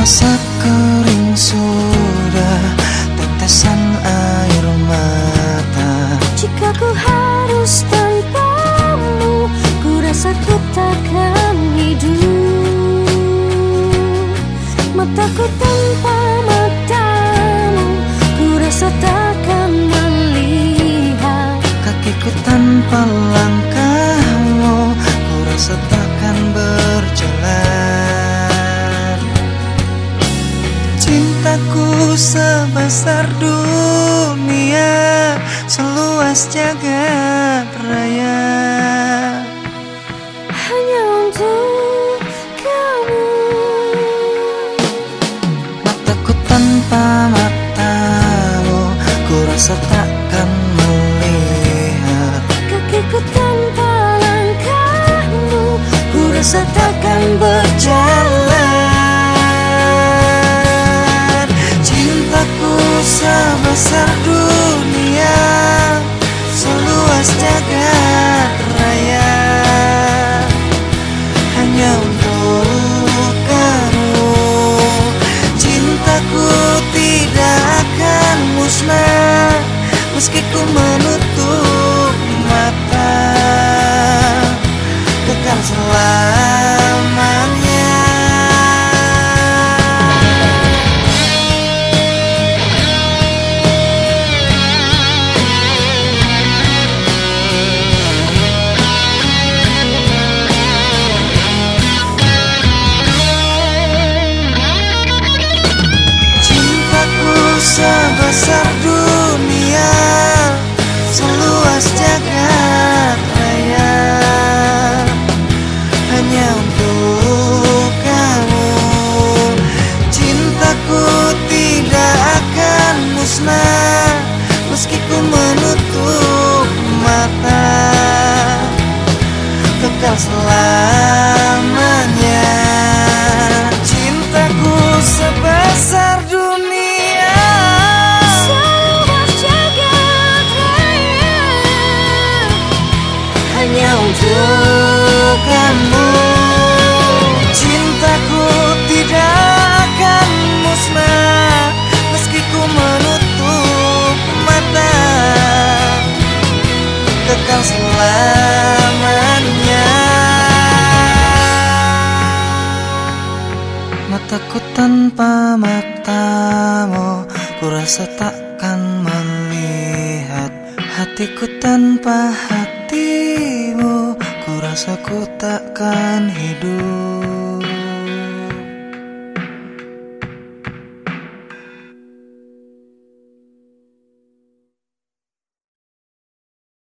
rasa kering sudah tetesan air mata. Jika ku harus tanpamu Ku rasa ku takkan hidup. Mataku tanpa matamu Ku rasa takkan Cintaku sebesar dunia Seluas jagat raya. Hanya untuk kamu. Mataku tanpa matamu Ku rasa takkan melihat. Kakiku tanpa langkahmu Ku rasa takkan Seluas jagat musnah Meski ku menutup mata Kekal selamanya. Cintaku sebesar dunia. Seluas jagat raya. Hanya untuk kamu Mataku tanpa matamu Ku rasa takkan melihat Hatiku tanpa hatimu Ku rasa ku takkan hidup